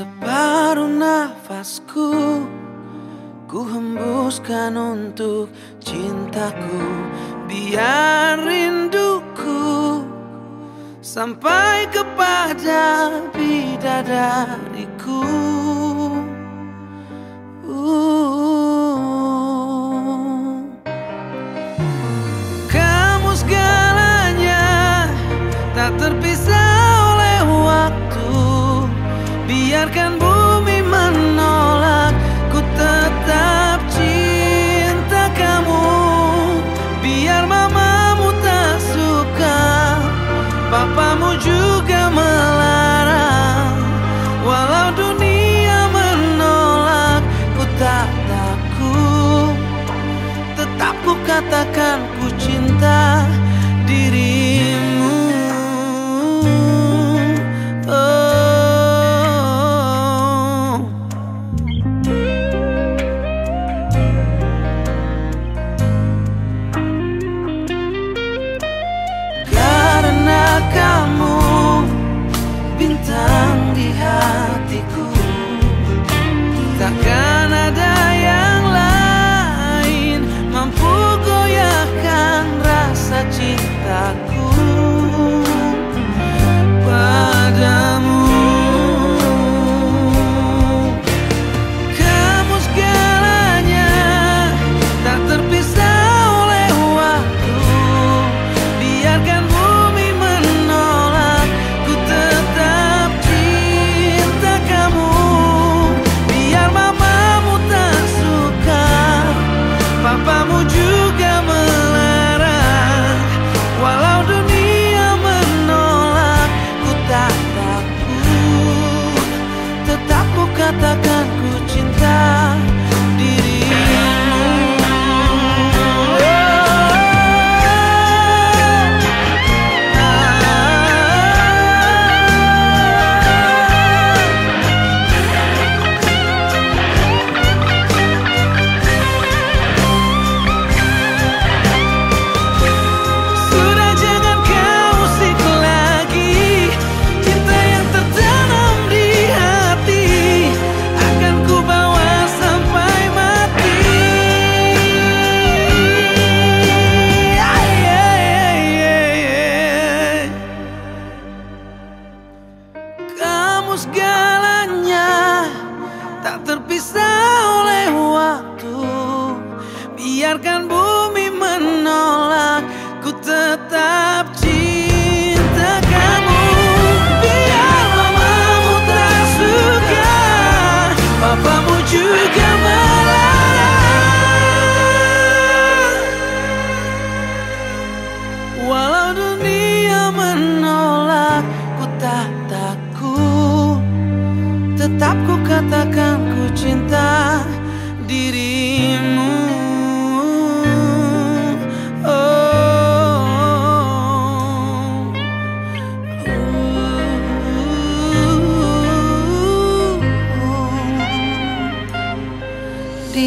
Separuh nafasku Ku hembuskan untuk cintaku. Biar rinduku Sampai kepada bidadariku. dengarkan bunyi I've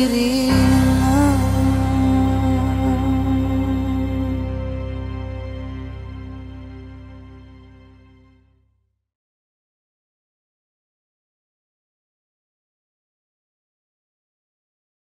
diri